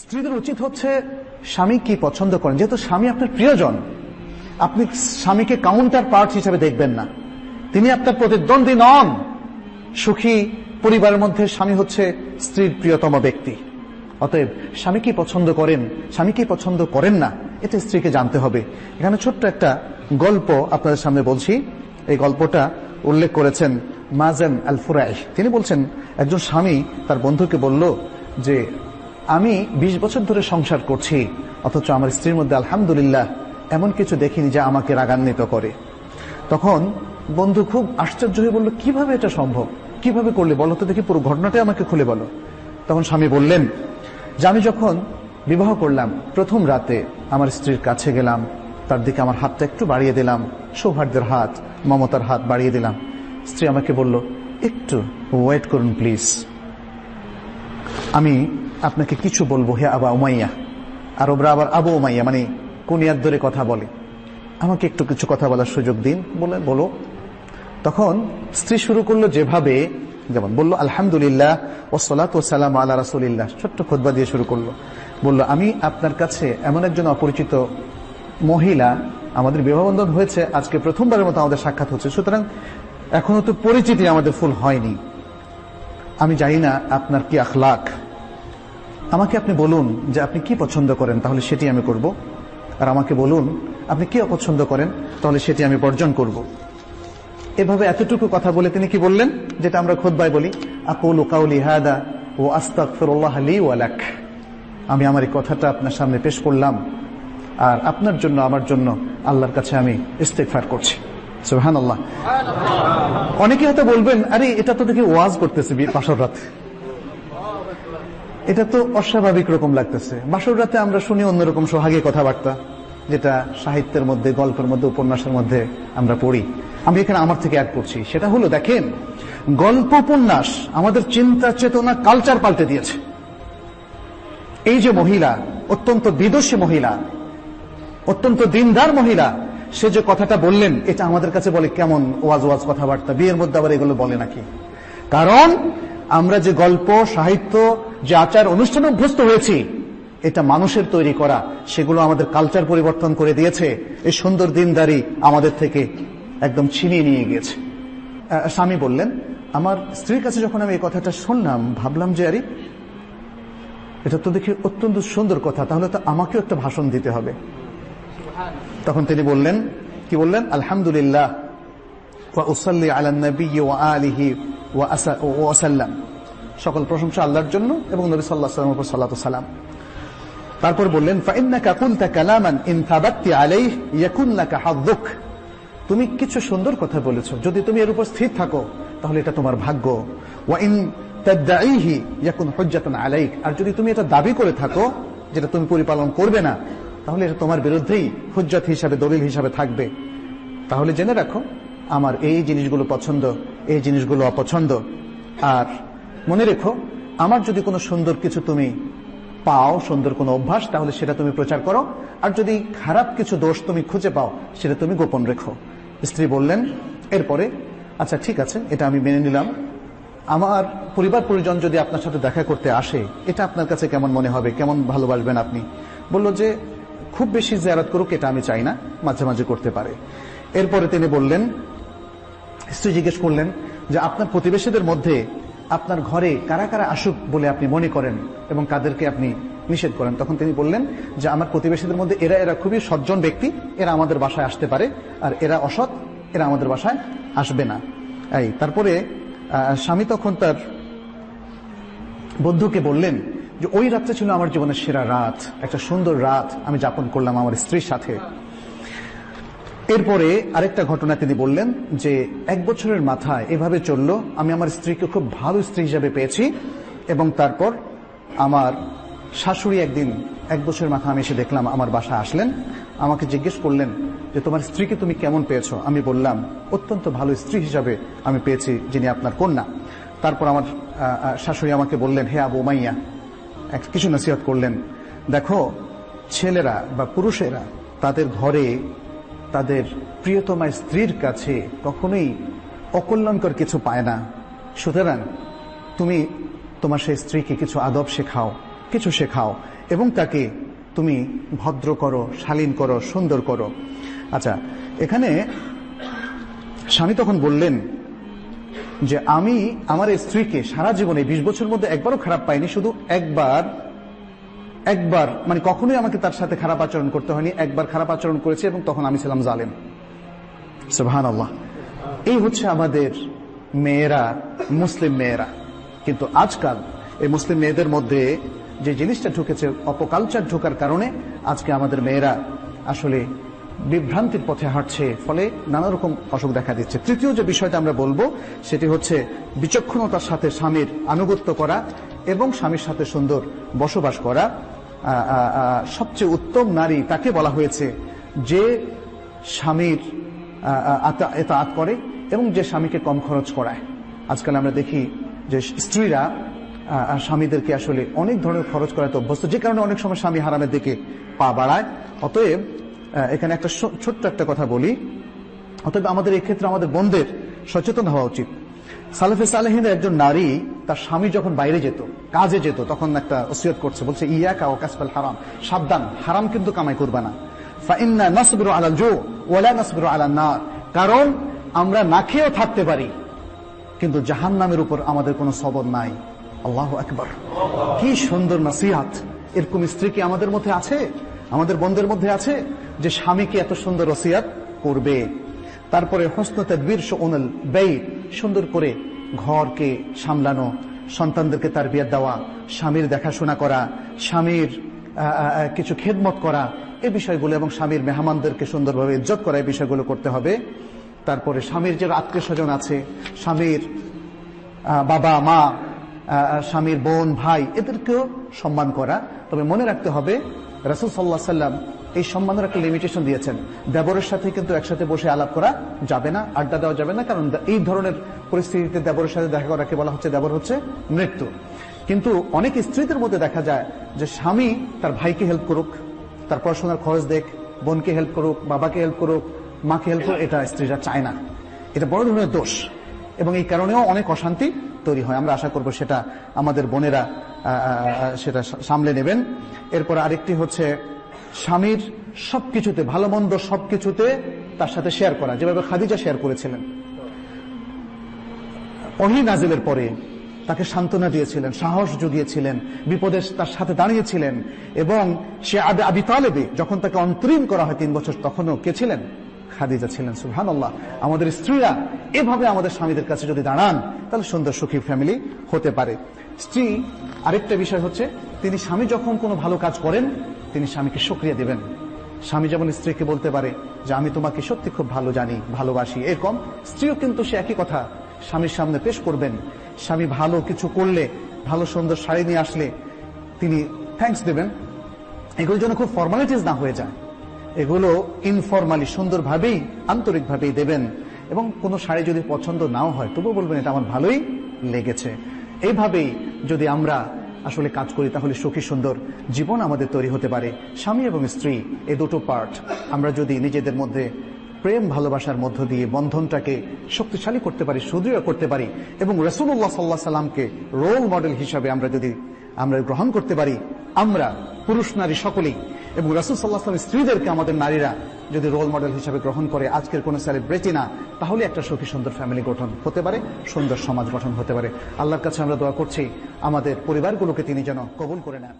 স্ত্রীদের উচিত হচ্ছে স্বামী কি পছন্দ করেন। যেহেতু স্বামী আপনার প্রিয়জন, আপনি স্বামীকে কাউন্টার পার্ট হিসেবে দেখবেন না। তিনি আপনার প্রতিদ্বন্দ্বী নন। সুখী পরিবারের মধ্যে স্বামী হচ্ছে স্ত্রীর প্রিয়তম ব্যক্তি। অতএব স্বামী কি পছন্দ করেন, স্বামী কি পছন্দ করেন না, এটা স্ত্রীকে জানতে হবে। এখানে ছোট্ট একটা গল্প আপনাদের সামনে বলছি। এই গল্পটা উল্লেখ করেছেন মাজেম আল ফুরাই তিনি বলছেন, একজন স্বামী তার বন্ধুকে বলল যে আমি ২০ বছর ধরে সংসার করছি, অথচ আমার স্ত্রীর মধ্যে আলহামদুলিল্লাহ এমন কিছু দেখিনি যা আমাকে রাগান্বিত করে। তখন বন্ধু খুব আশ্চর্য হয়ে বলল, কীভাবে এটা সম্ভব? কীভাবে করলে? বলো তো দেখি, পুরো ঘটনাটাই আমাকে খুলে বলো। তখন স্বামী বললেন, যে আমি যখন বিবাহ করলাম, প্রথম রাতে আমার স্ত্রীর কাছে গেলাম, তার দিকে আমার হাতটা একটু বাড়িয়ে দিলাম সৌভাগ্যের হাত, মমতার হাত বাড়িয়ে দিলাম। স্ত্রী আমাকে বলল, একটু ওয়েট করুন প্লিজ আমি আপনাকে কিছু বলব, হে আবা উমাইয়া। আর ওরা আবার আবু উমাইয়া মানে কুনিয়ার ধরে কথা বলে। আমাকে একটু কিছু কথা বলার সুযোগ দিন, বলে বলো। তখন স্ত্রী শুরু করল যেভাবে, যেমন বলল, আলহামদুলিল্লাহ ও সালাত ও সালাম আল্লাহ রাসুলিল্লাহ। ছোট্ট খোদবা দিয়ে শুরু করল। বলল, আমি আপনার কাছে এমন একজন অপরিচিত মহিলা, আমাদের বিবাহবন্ধন হয়েছে, আজকে প্রথমবারের মতো আমাদের সাক্ষাৎ হচ্ছে, সুতরাং এখনও তো পরিচিতি আমাদের ফুল হয়নি। আমি জানি না আপনার কি আখলাখ আমাকে আপনি বলুন যে আপনি কি পছন্দ করেন, তাহলে সেটি আমি করব। আর আমাকে বলুন, আপনি কি অপছন্দ করেন, তাহলে সেটি আমি বর্জন করব। এভাবে এতটুকু কথা বলে তিনি কি বললেন? যেটা আমরা খোদ্বায় বলি, আকুল কাউলি ও লি ওয়ালাক আমি আমার এই কথাটা আপনার সামনে পেশ করলাম, আর আপনার জন্য, আমার জন্য আল্লাহর কাছে আমি ইস্তেকফার করছি। সুহান আল্লাহ অনেকে হয়তো বলবেন, আরে, এটা তো দেখি ওয়াজ করতেছে বাসর রাতে। এটা তো অস্বাভাবিক রকম লাগতেছে। বাসর রাতে আমরা শুনি অন্যরকম সোহাগে কথাবার্তা, যেটা সাহিত্যের মধ্যে, গল্পের মধ্যে, উপন্যাসের মধ্যে আমরা পড়ি। আমি এখানে আমার থেকে অ্যাড করছি। সেটা হলো, দেখেন গল্প উপন্যাস আমাদের চিন্তা, চেতনা কালচার পাল্টে দিয়েছে। এই যে মহিলা, অত্যন্ত বিদুষী মহিলা, অত্যন্ত দিনদার মহিলা, সে যে কথাটা বললেন, এটা আমাদের কাছে বলে কেমন ওয়াজ ওয়াজ কথাবার্তা, বিয়ের মধ্যে আবার এগুলো বলে নাকি? কারণ আমরা যে গল্প সাহিত্য যে আচার অনুষ্ঠানে অভ্যস্ত হয়েছি এটা মানুষের তৈরি করা সেগুলো আমাদের কালচার পরিবর্তন করে দিয়েছে এই সুন্দর দিনদারি আমাদের থেকে একদম ছিনিয়ে নিয়ে গিয়েছে। স্বামী বললেন আমার স্ত্রীর কাছে যখন আমি এই কথাটা শুনলাম ভাবলাম যে আরে এটা তো দেখি অত্যন্ত সুন্দর কথা তাহলে তো আমাকেও একটা ভাষণ দিতে হবে। তখন তিনি বললেন কি বললেন? আলহামদুলিল্লাহ। সকল প্রশংসা আল্লাহর জন্য এবং নবী সাল্লাহ সাল্লামের উপর সাল্লাম তারপর বললেন তুমি কিছু সুন্দর কথা বলেছ। যদি তুমি এর উপর স্থির থাকো, তাহলে এটা তোমার ভাগ্য। আলাইক। আর যদি তুমি এটা দাবি করে থাকো, যেটা তুমি পরিপালন করবে না, তাহলে এটা তোমার বিরুদ্ধেই হুজ্জত হিসাবে, দলিল হিসাবে থাকবে। তাহলে জেনে রাখো আমার এই জিনিসগুলো পছন্দ, এই জিনিসগুলো অপছন্দ। আর মনে রেখো, আমার যদি কোনো সুন্দর কিছু তুমি পাও, সুন্দর কোনো অভ্যাস, তাহলে সেটা তুমি প্রচার করো। আর যদি খারাপ কিছু দোষ তুমি খুঁজে পাও, সেটা তুমি গোপন রেখো। স্ত্রী বললেন, এরপরে আচ্ছা ঠিক আছে, এটা আমি মেনে নিলাম। আমার পরিবার পরিজন যদি আপনার সাথে দেখা করতে আসে, এটা আপনার কাছে কেমন মনে হবে? কেমন ভালোবাসবেন আপনি? বলল যে, খুব বেশি জিয়ারত করুক, এটা আমি চাই না, মাঝে মাঝে করতে পারে। এরপরে তিনি বললেন স্ত্রী জিজ্ঞেস করলেন যে আপনার প্রতিবেশীদের মধ্যে আপনার ঘরে কারা কারা আসুক বলে আপনি মনে করেন এবং কাদেরকে আপনি নিষেধ করেন? তখন তিনি বললেন যে আমার প্রতিবেশীদের মধ্যে এরা এরা খুবই সজ্জন ব্যক্তি, এরা আমাদের বাসায় আসতে পারে, আর এরা অসৎ, এরা আমাদের বাসায় আসবে না। এই, তারপরে স্বামী তখন তার বন্ধুকে বললেন যে ওই রাতটা ছিল আমার জীবনের সেরা রাত, একটা সুন্দর রাত আমি যাপন করলাম আমার স্ত্রীর সাথে। এরপরে আরেকটা ঘটনা তিনি বললেন যে এক বছরের মাথায় এভাবে চলল, আমি আমার স্ত্রীকে খুব ভালো স্ত্রী হিসাবে পেয়েছি এবং তারপর আমার শাশুড়ি একদিন এক বছরের মাথা আমি এসে দেখলাম আমার বাসা আসলেন, আমাকে জিজ্ঞেস করলেন যে তোমার স্ত্রীকে তুমি কেমন পেয়েছ? আমি বললাম, অত্যন্ত ভালো স্ত্রী হিসাবে আমি পেয়েছি যিনি আপনার কন্যা। তারপর আমার শাশুড়ি আমাকে বললেন, হে আবু মাইয়া কিছু নসিহত করলেন, দেখো, ছেলেরা বা পুরুষেরা তাদের ঘরে তাদের প্রিয়তমা স্ত্রীর কাছে কখনোই অকল্যাণকর কিছু পায় না। সুতরাং তুমি তোমার সেই স্ত্রীকে কিছু আদব শেখাও, কিছু শেখাও এবং তাকে তুমি ভদ্র করো, শালীন করো, সুন্দর করো। আচ্ছা এখানে স্বামী তখন বললেন যে, আমি আমার স্ত্রীকে সারা জীবনে বিশ বছর মধ্যে একবারও খারাপ পাইনি, শুধু একবার একবার মানে কখনোই আমাকে তার সাথে খারাপ আচরণ করতে হয়নি, একবার খারাপ আচরণ করেছে এবং তখন আমি ছিলাম জালেম। সুবহান আল্লাহ এই হচ্ছে আমাদের মেয়েরা, মুসলিম মেয়েরা। কিন্তু আজকাল এই মুসলিম মেয়েদের মধ্যে যে জিনিসটা ঢুকেছে, অপকালচার ঢোকার কারণে আজকে আমাদের মেয়েরা আসলে বিভ্রান্তির পথে হাঁটছে, ফলে নানা রকম অসুখ দেখা দিচ্ছে। তৃতীয় যে বিষয়টা আমরা বলব, সেটি হচ্ছে বিচক্ষণতার সাথে স্বামীর আনুগত্য করা এবং স্বামীর সাথে সুন্দর বসবাস করা সবচেয়ে উত্তম নারী তাকে বলা হয়েছে যে স্বামীর এটা আত করে এবং যে স্বামীকে কম খরচ করায়। আজকাল আমরা দেখি যে স্ত্রীরা স্বামীদেরকে আসলে অনেক ধরনের খরচ করাতে অভ্যস্ত, যে কারণে অনেক সময় স্বামী হারামের দিকে পা বাড়ায়। অতএব এখানে একটা ছোট্ট একটা কথা বলি। অতএব আমাদের এক্ষেত্রে আমাদের বোনদের সচেতন হওয়া উচিত। সালেফে সালেহিনের একজন নারী তার স্বামী যখন বাইরে যেত, কাজে যেত, তখন একটা ওসিয়ত করছে, বলছে ইয়া কা কাসফাল হারাম। সাবধান, হারাম কিন্তু কামাই করবে না। ফাইন্না নাসবিরু আলাল জু ওয়ালা নাসবিরু আলান নার। কারণ আমরা না খেয়েও থাকতে পারি, কিন্তু জাহান্নামের উপর আমাদের কোনো সবর নাই। আল্লাহ আকবার। কি সুন্দর নসিহাত। এরকম স্ত্রী কি আমাদের মধ্যে আছে? আমাদের বন্ধের মধ্যে আছে? যে স্বামীকে এত সুন্দর ওসিয়াত করবে? তারপরে হস্ত তদবির সোনল ব্যয় সুন্দর করে ঘরকে সামলানো, সন্তানদেরকে তার বিয়ে দেওয়া, স্বামীর দেখাশোনা করা, স্বামীর কিছু খেদমত করা এই বিষয়গুলো এবং স্বামীর মেহমানদেরকে সুন্দরভাবে ইজ্জত করা এই বিষয়গুলো করতে হবে। তারপরে স্বামীর যে আত্মীয় স্বজন আছে, স্বামীর বাবা, মা স্বামীর বোন, ভাই, এদেরকেও সম্মান করা। তবে মনে রাখতে হবে, রাসুল সাল্লাহ সাল্লাম এই সম্মানের একটা লিমিটেশন দিয়েছেন। দেবরের সাথে কিন্তু একসাথে বসে আলাপ করা যাবে না, আড্ডা দেওয়া যাবে না, কারণ এই ধরনের পরিস্থিতিতে দেবরের সাথে দেখা করাকে বলা হচ্ছে, দেবর হচ্ছে মৃত্যু। কিন্তু অনেক স্ত্রীদের মধ্যে দেখা যায় যে স্বামী তার ভাইকে হেল্প করুক, তার পড়াশোনার খরচ দেখ, বোনকে হেল্প করুক, বাবাকে হেল্প করুক, মাকে হেল্প করুক, এটা স্ত্রীরা চায় না। এটা বড় ধরনের দোষ। এবং এই কারণেও অনেক অশান্তি তৈরি হয়। আমরা আশা করব সেটা আমাদের বোনেরা সেটা সামলে নেবেন। এরপর আরেকটি হচ্ছে স্বামীর সবকিছুতে, ভালো মন্দ সবকিছুতে তার সাথে শেয়ার করা, যেভাবে খাদিজা শেয়ার করেছিলেন। অহি নাজিলের পরে তাকে সান্ত্বনা দিয়েছিলেন, সাহস জুগিয়েছিলেন, বিপদে তার সাথে দাঁড়িয়েছিলেন এবং সে আবে তালেবে যখন তাকে অন্তরীণ করা হয় তিন বছর, তখনও কে ছিলেন? খাদিজা ছিলেন সুহান আল্লাহ আমাদের স্ত্রীরা এভাবে আমাদের স্বামীদের কাছে যদি দাঁড়ান, তাহলে সুন্দর সুখী ফ্যামিলি হতে পারে। স্ত্রী, আরেকটা বিষয় হচ্ছে, তিনি স্বামী যখন কোনো ভালো কাজ করেন তিনি স্বামীকে সক্রিয় দেবেন। স্বামী যেমন স্ত্রীকে বলতে পারে যে, আমি তোমাকে সত্যি খুব ভালো জানি, ভালোবাসি। এরকম স্ত্রীও কিন্তু সে একই কথা। স্বামীর সামনে পেশ করবেন। স্বামী ভালো কিছু করলে, ভালো সুন্দর শাড়ি নিয়ে আসলে তিনি থ্যাংকস দেবেন। এগুলো যেন খুব ফর্মালিটিস না হয়ে যায়। এগুলো ইনফরমালি সুন্দরভাবেই, আন্তরিকভাবেই দেবেন। এবং কোনো শাড়ি যদি পছন্দ নাও হয়, তবুও বলবেন, এটা আমার ভালোই লেগেছে। এইভাবেই যদি আমরা আসলে কাজ করি তাহলে সুখী সুন্দর জীবন আমাদের তৈরি হতে পারে। স্বামী এবং স্ত্রী, এ দুটো পার্ট আমরা যদি নিজেদের মধ্যে প্রেম, ভালোবাসার মধ্য দিয়ে বন্ধনটাকে শক্তিশালী করতে পারি, সুদৃঢ় করতে পারি এবং রসুল্লাহ সাল্লাহ সাল্লামকে রোল মডেল হিসাবে আমরা যদি আমরা গ্রহণ করতে পারি, আমরা পুরুষ নারী সকলেই এবং রাসুল সাল্লাহ আসলামের স্ত্রীদেরকে আমাদের নারীরা যদি রোল মডেল হিসেবে গ্রহণ করে, আজকের কোনো সেলিব্রিটি না, তাহলে একটা সুখী, সুন্দর ফ্যামিলি গঠন হতে পারে, সুন্দর সমাজ গঠন হতে পারে। আল্লাহর কাছে আমরা দোয়া করছি, আমাদের পরিবারগুলোকে তিনি যেন কবুল করে নেন।